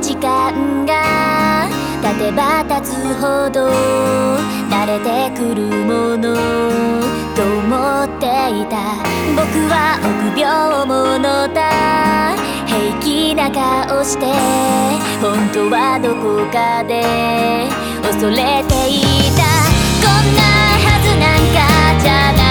時間が経てば経つほど慣れてくるものと思っていた。僕は臆病者だ。平気な顔して本当はどこかで恐れていた。こんなはずなんかじゃない。